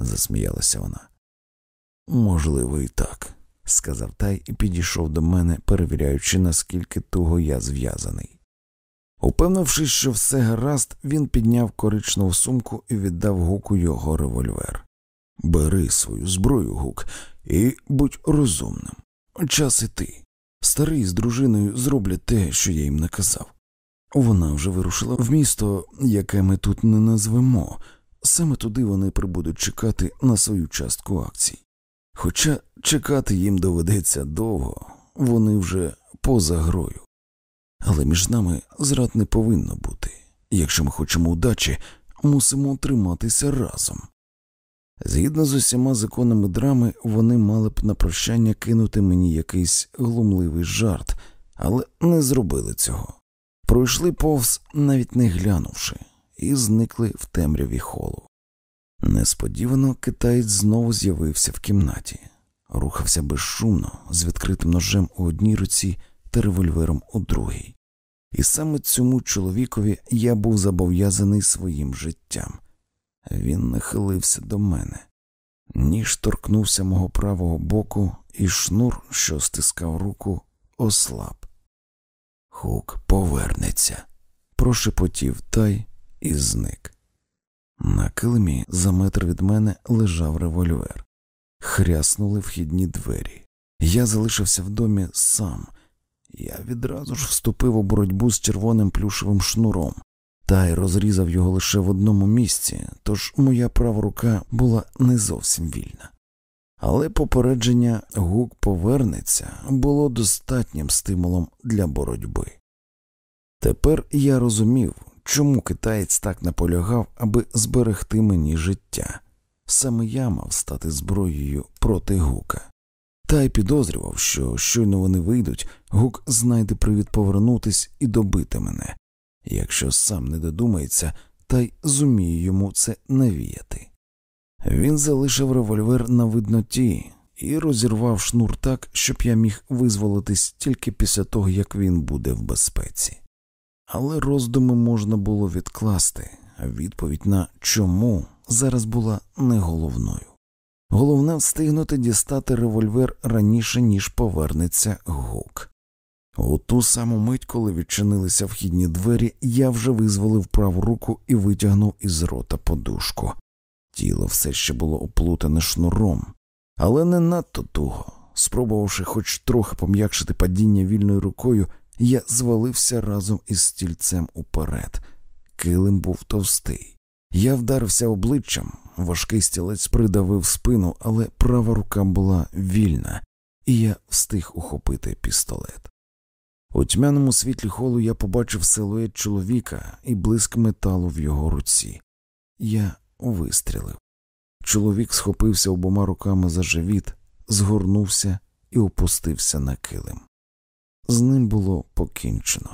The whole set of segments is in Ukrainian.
засміялася вона. Можливо, і так, сказав Тай і підійшов до мене, перевіряючи, наскільки туго я зв'язаний. Упевнившись, що все гаразд, він підняв коричневу сумку і віддав гуку його револьвер. Бери свою зброю, гук, і будь розумним. Час іти. Старий з дружиною зроблять те, що я їм наказав. Вона вже вирушила в місто, яке ми тут не назвемо, саме туди вони прибудуть чекати на свою частку акцій. Хоча чекати їм доведеться довго, вони вже поза грою. Але між нами зрад не повинно бути. Якщо ми хочемо удачі, мусимо триматися разом. Згідно з усіма законами драми, вони мали б на прощання кинути мені якийсь глумливий жарт, але не зробили цього. Пройшли повз, навіть не глянувши, і зникли в темряві холу. Несподівано китаєць знову з'явився в кімнаті, рухався безшумно, з відкритим ножем у одній руці та револьвером у другій. І саме цьому чоловікові я був зобов'язаний своїм життям. Він нахилився до мене, ніж торкнувся мого правого боку, і шнур, що стискав руку, ослаб. Хук повернеться, прошепотів тай і зник. На килимі за метр від мене лежав револьвер. Хряснули вхідні двері. Я залишився в домі сам. Я відразу ж вступив у боротьбу з червоним плюшевим шнуром, та й розрізав його лише в одному місці, тож моя права рука була не зовсім вільна. Але попередження гук повернеться було достатнім стимулом для боротьби. Тепер я розумів, чому китаєць так наполягав, аби зберегти мені життя. Саме я мав стати зброєю проти гука. Та й підозрював, що щойно вони вийдуть, гук знайде привід повернутись і добити мене, якщо сам не додумається, та й зуміє йому це навіяти. Він залишив револьвер на видноті і розірвав шнур так, щоб я міг визволитись тільки після того, як він буде в безпеці. Але роздуми можна було відкласти, а відповідь на чому зараз була не головною. Головне встигнути дістати револьвер раніше, ніж повернеться Гук. У ту саму мить, коли відчинилися вхідні двері, я вже визволив праву руку і витягнув із рота подушку. Тіло все ще було оплутане шнуром, але не надто туго. Спробувавши хоч трохи пом'якшити падіння вільною рукою, я звалився разом із стільцем уперед. Килим був товстий. Я вдарився обличчям, важкий стілець придавив спину, але права рука була вільна, і я встиг ухопити пістолет. У тьмяному світлі холу я побачив силует чоловіка і блиск металу в його руці. Я вистрілив. Чоловік схопився обома руками за живіт, згорнувся і опустився на килим. З ним було покінчено.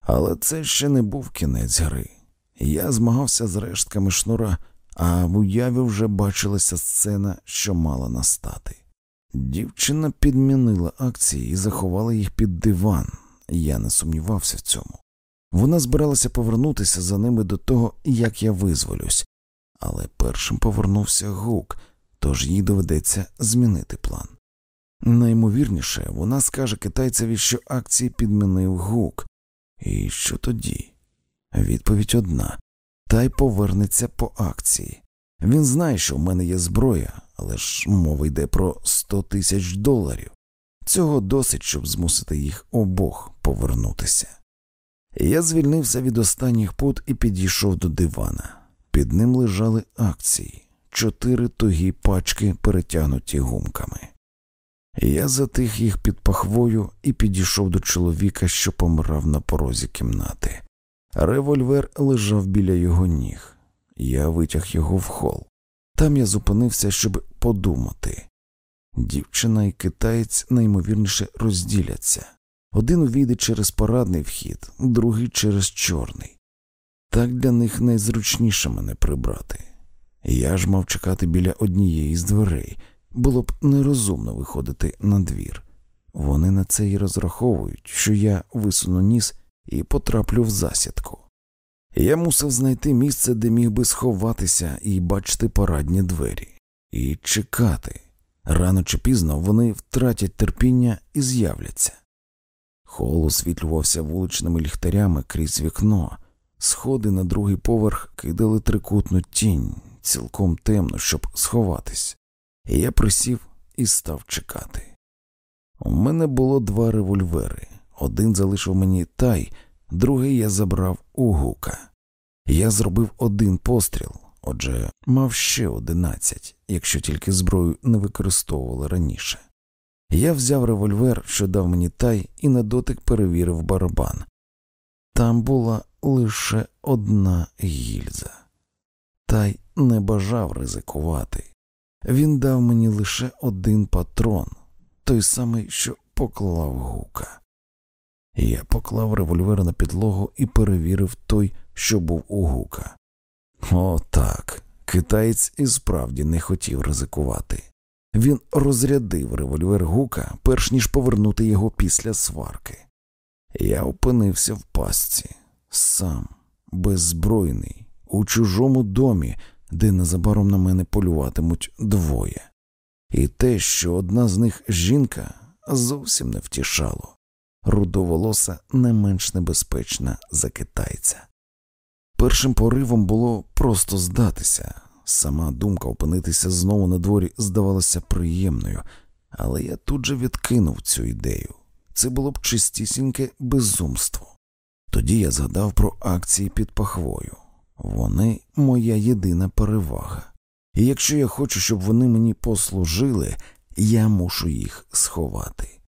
Але це ще не був кінець гри. Я змагався з рештками шнура, а в уяві вже бачилася сцена, що мала настати. Дівчина підмінила акції і заховала їх під диван, я не сумнівався в цьому. Вона збиралася повернутися за ними до того, як я визволюсь, але першим повернувся гук, тож їй доведеться змінити план. Наймовірніше, вона скаже китайцеві, що акції підмінив гук, і що тоді? Відповідь одна та й повернеться по акції. Він знає, що в мене є зброя, але ж мова йде про сто тисяч доларів. Цього досить, щоб змусити їх обох повернутися. Я звільнився від останніх пут і підійшов до дивана. Під ним лежали акції, чотири тугі пачки, перетягнуті гумками. Я запхав їх під пахвою і підійшов до чоловіка, що помирав на порозі кімнати. Револьвер лежав біля його ніг. Я витяг його в хол. Там я зупинився, щоб подумати. Дівчина і китаєць наймовірніше розділяться. Один увійде через парадний вхід, другий через чорний. Так для них найзручніше мене прибрати. Я ж мав чекати біля однієї з дверей, було б нерозумно виходити на двір. Вони на це і розраховують, що я висуну ніс і потраплю в засідку. Я мусив знайти місце, де міг би сховатися і бачити парадні двері, і чекати. Рано чи пізно вони втратять терпіння і з'являться. Хол освітлювався вуличними ліхтарями крізь вікно, сходи на другий поверх кидали трикутну тінь, цілком темно, щоб сховатись, я присів і став чекати. У мене було два револьвери. Один залишив мені тай, другий я забрав у гука. Я зробив один постріл, отже, мав ще одинадцять, якщо тільки зброю не використовували раніше. Я взяв револьвер, що дав мені тай, і на дотик перевірив барабан. Там була лише одна гільза. Тай не бажав ризикувати. Він дав мені лише один патрон, той самий, що поклав Гука. Я поклав револьвер на підлогу і перевірив той, що був у Гука. О, так, китаєць і справді не хотів ризикувати. Він розрядив револьвер Гука, перш ніж повернути його після сварки. Я опинився в пастці, сам, беззбройний, у чужому домі, де незабаром на мене полюватимуть двоє. І те, що одна з них жінка, зовсім не втішало. Рудоволоса не менш небезпечна за китайця. Першим поривом було просто здатися. Сама думка опинитися знову на дворі здавалася приємною, але я тут же відкинув цю ідею. Це було б чистісіньке безумство. Тоді я згадав про акції під пахвою. Вони моя єдина перевага. І якщо я хочу, щоб вони мені послужили, я мушу їх сховати.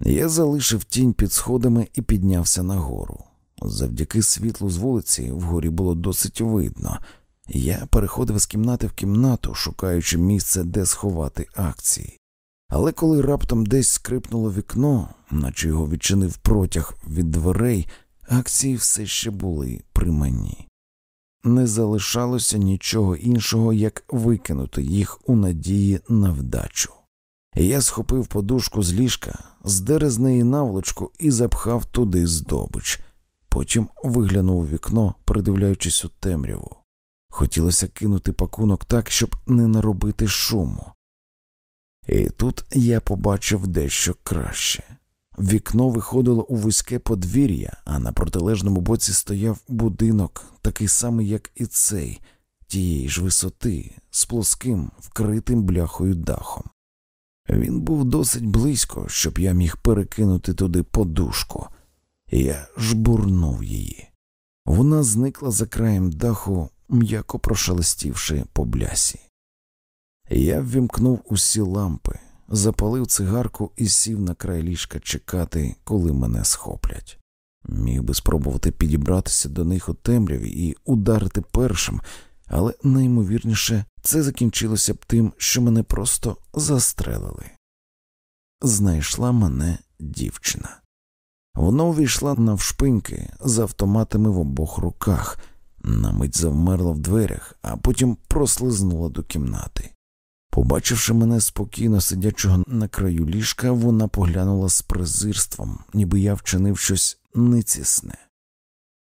Я залишив тінь під сходами і піднявся нагору. Завдяки світлу з вулиці вгорі було досить видно. Я переходив з кімнати в кімнату, шукаючи місце, де сховати акції. Але коли раптом десь скрипнуло вікно, наче його відчинив протяг від дверей, акції все ще були при мені. Не залишалося нічого іншого, як викинути їх у надії на вдачу. Я схопив подушку з ліжка, здер з неї наволочку і запхав туди здобич. Потім виглянув у вікно, придивляючись у темряву. Хотілося кинути пакунок так, щоб не наробити шуму. І тут я побачив дещо краще. Вікно виходило у вузьке подвір'я, а на протилежному боці стояв будинок, такий самий, як і цей, тієї ж висоти, з плоским, вкритим бляхою дахом. Він був досить близько, щоб я міг перекинути туди подушку. Я жбурнув її. Вона зникла за краєм даху, м'яко прошелестівши по блясі. Я ввімкнув усі лампи, запалив цигарку і сів на край ліжка чекати, коли мене схоплять. Міг би спробувати підібратися до них у темряві і ударити першим, але найімовірніше це закінчилося б тим, що мене просто застрелили. Знайшла мене дівчина. Вона увійшла навшпиньки з автоматами в обох руках, на мить завмерла в дверях, а потім прослизнула до кімнати. Побачивши мене спокійно сидячого на краю ліжка, вона поглянула з презирством, ніби я вчинив щось нецісне.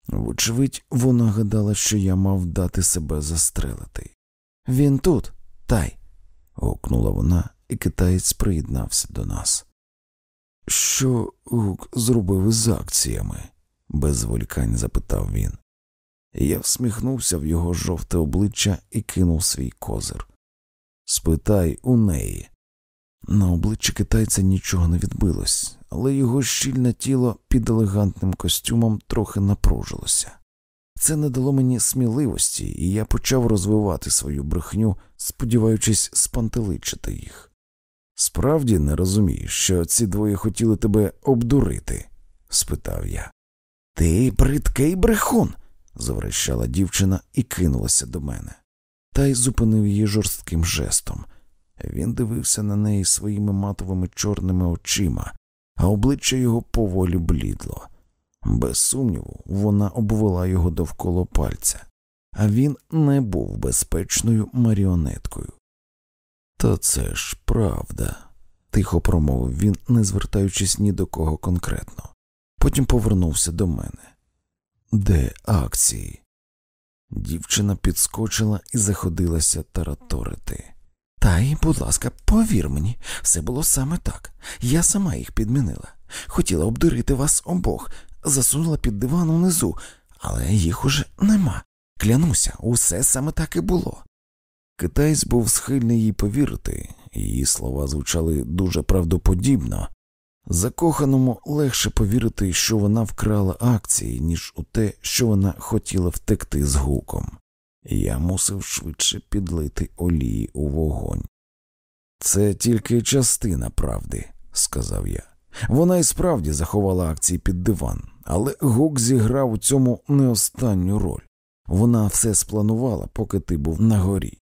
Вочевидь, вона гадала, що я мав дати себе застрелити. Він тут, тай. гукнула вона, і китаєць приєднався до нас. Що гук зробив із акціями? без зволікань запитав він. Я всміхнувся в його жовте обличчя і кинув свій козир. Спитай у неї. На обличчі китайця нічого не відбилось, але його щільне тіло під елегантним костюмом трохи напружилося. Це не дало мені сміливості, і я почав розвивати свою брехню, сподіваючись спантеличити їх. Справді не розумієш, що ці двоє хотіли тебе обдурити? спитав я. Ти бридкий брехун. заверещала дівчина і кинулася до мене. Та й зупинив її жорстким жестом. Він дивився на неї своїми матовими чорними очима, а обличчя його поволі блідло. Без сумніву, вона обвела його довкола пальця, а він не був безпечною маріонеткою. Та це ж правда, тихо промовив він, не звертаючись ні до кого конкретно. Потім повернувся до мене. Де акції? Дівчина підскочила і заходилася тараторити. Та й, будь ласка, повір мені, все було саме так. Я сама їх підмінила. Хотіла обдурити вас обох, засунула під диван унизу, але їх уже нема. Клянуся, усе саме так і було. Китаєць був схильний їй повірити, її слова звучали дуже правдоподібно. Закоханому легше повірити, що вона вкрала акції, ніж у те, що вона хотіла втекти з гуком. Я мусив швидше підлити олії у вогонь. Це тільки частина правди, сказав я. Вона і справді заховала акції під диван, але гук зіграв у цьому не останню роль. Вона все спланувала, поки ти був на горі.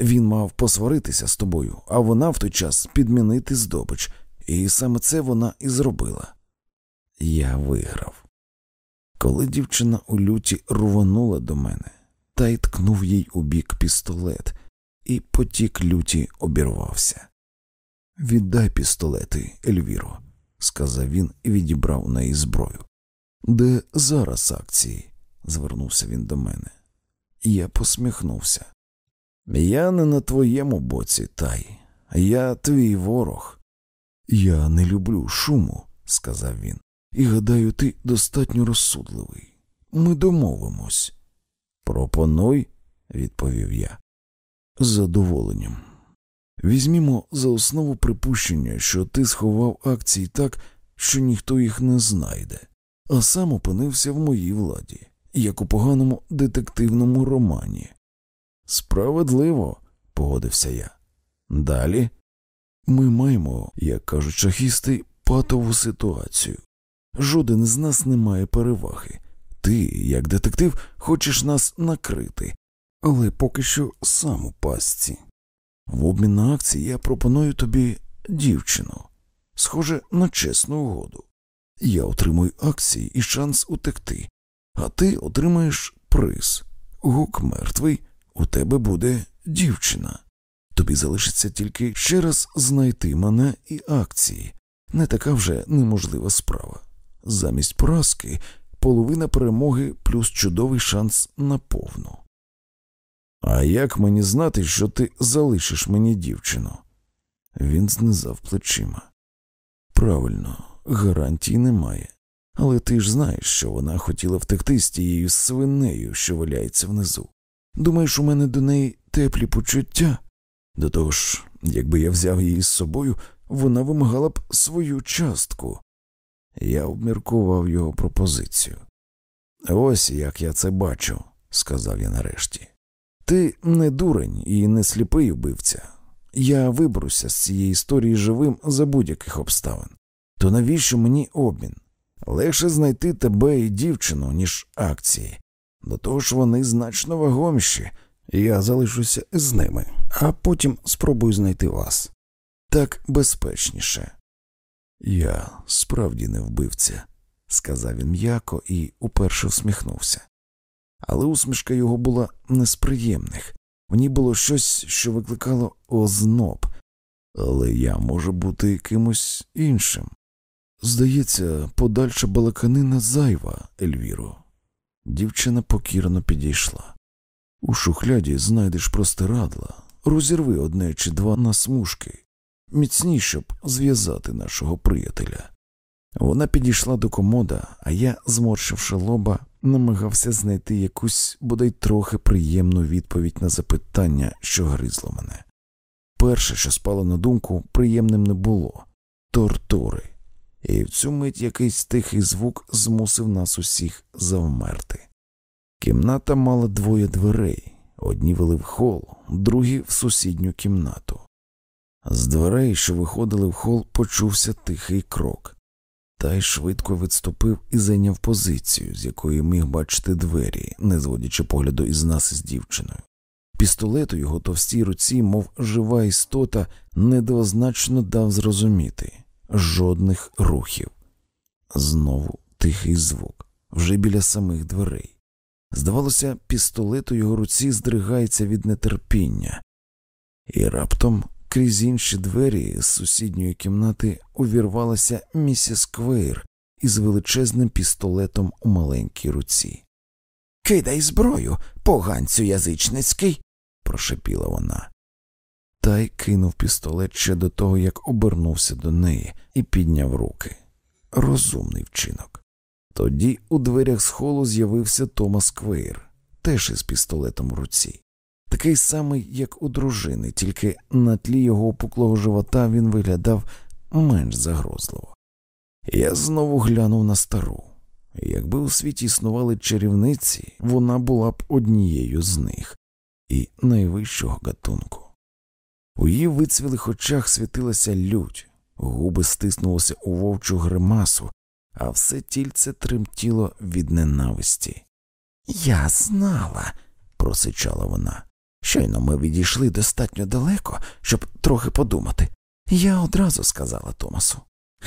Він мав посваритися з тобою, а вона в той час підмінити здобич, і саме це вона і зробила. Я виграв. Коли дівчина у люті рвонула до мене, та й ткнув їй у бік пістолет, і потік люті обірвався. Віддай пістолети, Ельвіро, сказав він і відібрав у неї зброю. Де зараз акції? звернувся він до мене. Я посміхнувся. Я не на твоєму боці, тай, я твій ворог. Я не люблю шуму, сказав він, і гадаю, ти достатньо розсудливий. Ми домовимось. Пропонуй, відповів я. З задоволенням. Візьмімо за основу припущення, що ти сховав акції так, що ніхто їх не знайде, а сам опинився в моїй владі, як у поганому детективному романі. Справедливо, погодився я. Далі ми маємо, як кажуть шахісти, патову ситуацію. Жоден з нас не має переваги. Ти, як детектив, хочеш нас накрити, але поки що сам у пастці. В обмін на акції я пропоную тобі дівчину, схоже на чесну угоду. Я отримую акції і шанс утекти, а ти отримаєш приз. Гук мертвий, у тебе буде дівчина. Тобі залишиться тільки ще раз знайти мене і акції. Не така вже неможлива справа. Замість поразки половина перемоги плюс чудовий шанс на повну. А як мені знати, що ти залишиш мені дівчину? Він знизав плечима. Правильно, гарантій немає. Але ти ж знаєш, що вона хотіла втекти з тією свинею, що валяється внизу. Думаєш, у мене до неї теплі почуття? До того ж, якби я взяв її з собою, вона вимагала б свою частку. Я обміркував його пропозицію. Ось як я це бачу, сказав я нарешті. Ти не дурень і не сліпий вбивця. Я виберуся з цієї історії живим за будь-яких обставин. То навіщо мені обмін? Легше знайти тебе і дівчину, ніж акції. До того ж вони значно вагоміші, я залишуся з ними, а потім спробую знайти вас. Так безпечніше. Я справді не вбивця, сказав він м'яко і уперше всміхнувся. Але усмішка його була не з приємних, в ній було щось, що викликало озноб, але я можу бути кимось іншим. Здається, подальша балаканина зайва, Ельвіро. Дівчина покірно підійшла. У шухляді знайдеш простирадла, розірви одне чи два на смужки, міцні, щоб зв'язати нашого приятеля. Вона підійшла до комода, а я, зморщивши лоба, намагався знайти якусь бодай трохи приємну відповідь на запитання, що гризло мене. Перше, що спало на думку, приємним не було тортури, і в цю мить якийсь тихий звук змусив нас усіх завмерти. Кімната мала двоє дверей, одні вели в хол, другі в сусідню кімнату. З дверей, що виходили в хол, почувся тихий крок. Тай швидко відступив і зайняв позицію, з якої міг бачити двері, не зводячи погляду із нас із дівчиною. Пістолет у його товстій руці, мов жива істота, недвозначно дав зрозуміти жодних рухів. Знову тихий звук, вже біля самих дверей. Здавалося, пістолет у його руці здригається від нетерпіння, і раптом крізь інші двері з сусідньої кімнати увірвалася місіс Квейр із величезним пістолетом у маленькій руці. Кидай зброю, поганцю язичницький, прошепіла вона. Тай кинув пістолет ще до того, як обернувся до неї і підняв руки. Розумний вчинок. Тоді у дверях з холу з'явився Томас Квейр, теж із пістолетом в руці, такий самий, як у дружини, тільки на тлі його опуклого живота він виглядав менш загрозливо. Я знову глянув на стару. Якби у світі існували чарівниці, вона була б однією з них і найвищого гатунку. У її вицвілих очах світилася лють, губи стиснулися у вовчу гримасу, а все тільце тремтіло від ненависті. Я знала, просичала вона. Щойно ми відійшли достатньо далеко, щоб трохи подумати. Я одразу сказала Томасу.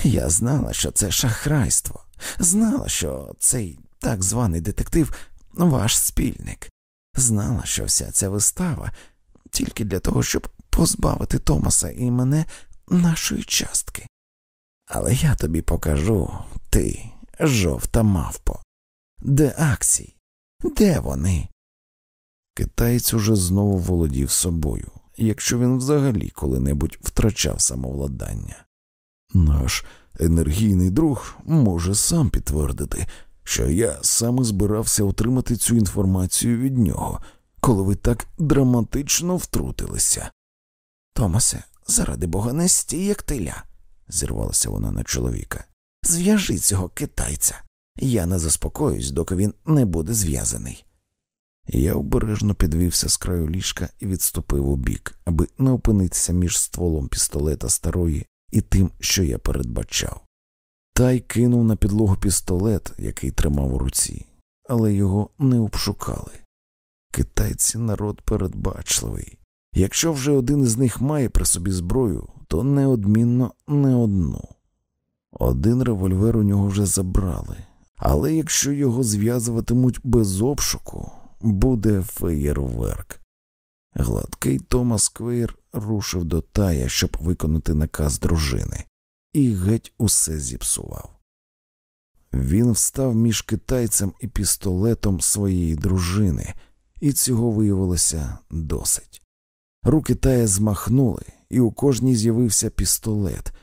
Я знала, що це шахрайство, знала, що цей так званий детектив ваш спільник, знала, що вся ця вистава тільки для того, щоб позбавити Томаса і мене нашої частки. Але я тобі покажу, ти, жовта мавпо. Де Аксій? Де вони? Китаєць уже знову володів собою, якщо він взагалі коли-небудь втрачав самовладання. Наш енергійний друг може сам підтвердити, що я саме збирався отримати цю інформацію від нього, коли ви так драматично втрутилися. Томасе, заради бога, не стій, як теля, зірвалася вона на чоловіка. Зв'яжи цього китайця. Я не заспокоюсь, доки він не буде зв'язаний. Я обережно підвівся з краю ліжка і відступив у бік, аби не опинитися між стволом пістолета старої і тим, що я передбачав. Тай кинув на підлогу пістолет, який тримав у руці, але його не обшукали. Китайці народ передбачливий. Якщо вже один із них має при собі зброю, то неодмінно не одну. Один револьвер у нього вже забрали, але якщо його зв'язуватимуть без обшуку, буде феєрверк. Гладкий Томас Квейр рушив до тая, щоб виконати наказ дружини, і геть усе зіпсував. Він встав між китайцем і пістолетом своєї дружини, і цього виявилося досить. Руки тая змахнули, і у кожній з'явився пістолет,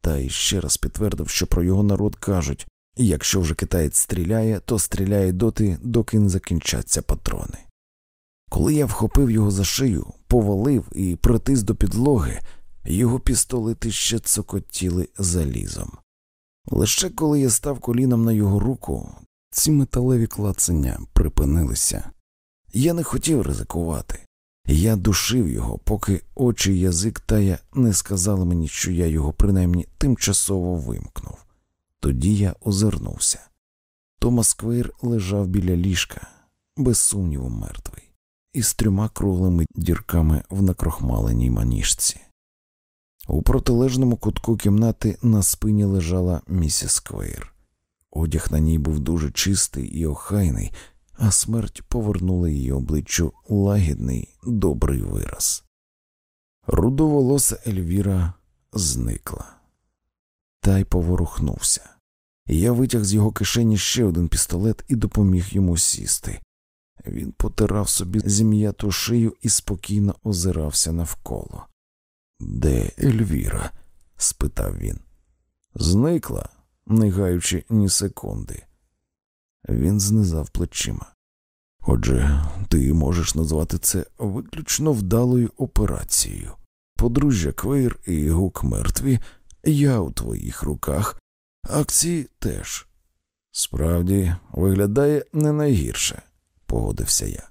та й ще раз підтвердив, що про його народ кажуть якщо вже китаєць стріляє, то стріляє доти, доки не закінчаться патрони. Коли я вхопив його за шию, повалив і притис до підлоги, його пістолети ще цокотіли залізом. Лише коли я став коліном на його руку, ці металеві клацання припинилися. Я не хотів ризикувати. Я душив його, поки очі язик тая не сказали мені, що я його принаймні тимчасово вимкнув. Тоді я озирнувся. Томас Квейр лежав біля ліжка, без сумніву, мертвий, із трьома круглими дірками в накрохмаленій маніжці. У протилежному кутку кімнати на спині лежала місіс Квейр. Одяг на ній був дуже чистий і охайний, а смерть повернула її обличчю лагідний добрий вираз. Рудоволоса Ельвіра зникла, та й поворухнувся. Я витяг з його кишені ще один пістолет і допоміг йому сісти. Він потирав собі зім'яту шию і спокійно озирався навколо. Де Ельвіра? спитав він. Зникла, не гаючи ні секунди. Він знизав плечима. Отже, ти можеш назвати це виключно вдалою операцією. Подружжя Квейр і гук мертві, я у твоїх руках, акції теж. Справді, виглядає не найгірше, погодився я.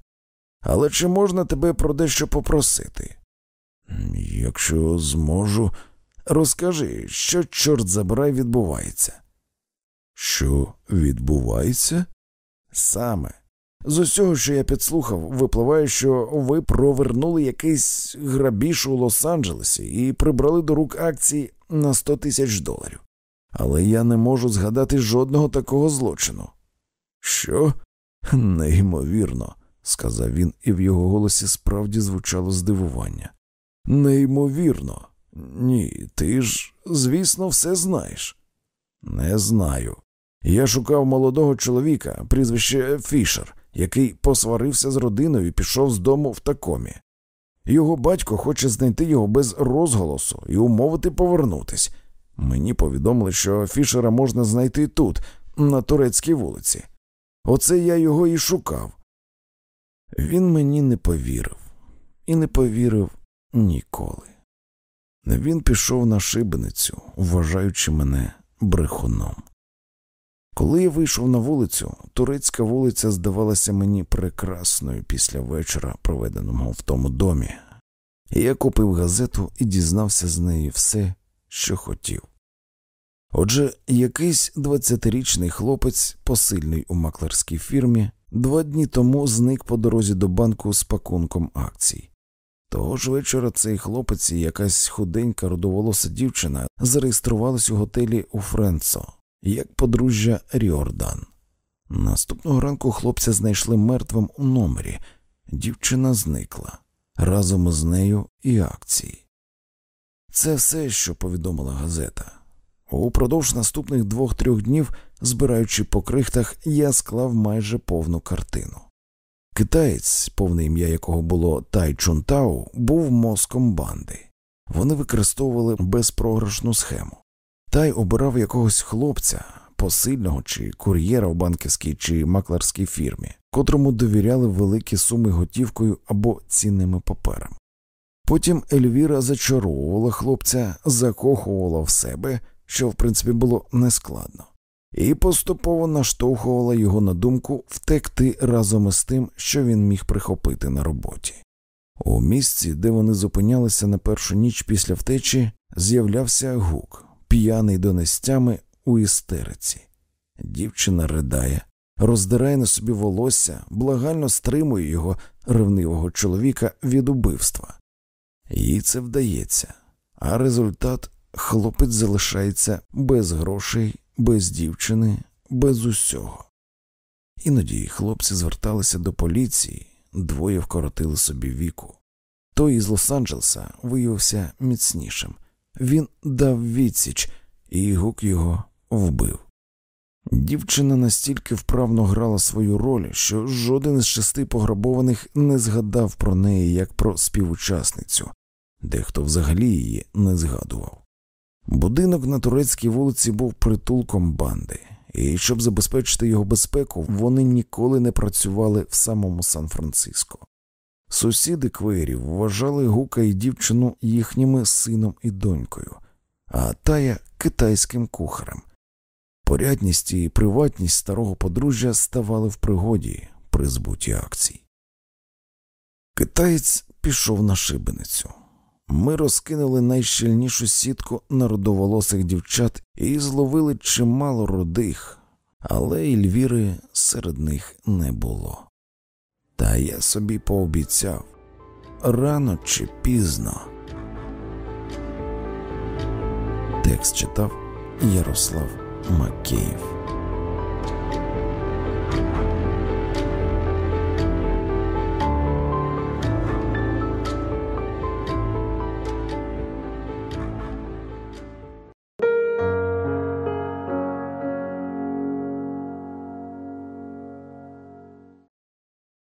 Але чи можна тебе про дещо попросити? Якщо зможу, розкажи, що, чорт забирай, відбувається. Що відбувається? Саме. З усього, що я підслухав, випливає, що ви провернули якийсь грабіж у Лос-Анджелесі і прибрали до рук акції на 100 тисяч доларів. Але я не можу згадати жодного такого злочину. Що? Неймовірно, сказав він, і в його голосі справді звучало здивування. Неймовірно. Ні, ти ж, звісно, все знаєш. Не знаю. Я шукав молодого чоловіка, прізвище Фішер, який посварився з родиною і пішов з дому в такомі. Його батько хоче знайти його без розголосу і умовити повернутись. Мені повідомили, що Фішера можна знайти тут, на турецькій вулиці. Оце я його і шукав. Він мені не повірив і не повірив ніколи. Він пішов на шибеницю, вважаючи мене брехуном. Коли я вийшов на вулицю, турецька вулиця здавалася мені прекрасною після вечора, проведеного в тому домі, і я купив газету і дізнався з неї все, що хотів. Отже, якийсь двадцятирічний хлопець, посильний у маклерській фірмі, два дні тому зник по дорозі до банку з пакунком акцій. Того ж вечора цей хлопець і якась худенька родоволоса дівчина зареєструвалась у готелі у Френцо як подружжя Ріордан. Наступного ранку хлопця знайшли мертвим у номері, дівчина зникла разом з нею і акції. Це все, що повідомила газета. Упродовж наступних двох-трьох днів, збираючи по крихтах, я склав майже повну картину. Китаєць, повне ім'я якого було Тай Чунтау, був мозком банди. Вони використовували безпрограшну схему. Тай обирав якогось хлопця, посильного чи кур'єра в банківській чи маклерській фірмі, котрому довіряли великі суми готівкою або цінними паперами. Потім Ельвіра зачаровувала хлопця, закохувала в себе, що в принципі було нескладно, і поступово наштовхувала його на думку втекти разом із тим, що він міг прихопити на роботі. У місці, де вони зупинялися на першу ніч після втечі, з'являвся гук п'яний донестями у істериці. Дівчина ридає, роздирає на собі волосся, благально стримує його ревнивого чоловіка від убивства. Їй це вдається, а результат хлопець залишається без грошей, без дівчини, без усього. Іноді хлопці зверталися до поліції, двоє вкоротили собі віку. Той із Лос-Анджелеса виявився міцнішим. Він дав відсіч, і гук його вбив. Дівчина настільки вправно грала свою роль, що жоден із шести пограбованих не згадав про неї як про співучасницю, дехто взагалі її не згадував. Будинок на турецькій вулиці був притулком банди, і щоб забезпечити його безпеку, вони ніколи не працювали в самому Сан-Франциско. Сусіди квеєрів вважали гука і дівчину їхніми сином і донькою, а тая китайським кухарем. Порядність і приватність старого подружжя ставали в пригоді при збуті акцій. Китаєць пішов на шибеницю. Ми розкинули найщільнішу сітку народоволосих дівчат і зловили чимало рудих, але Ільвіри серед них не було. Та я собі пообіцяв рано чи пізно. Текст читав Ярослав Макеїв.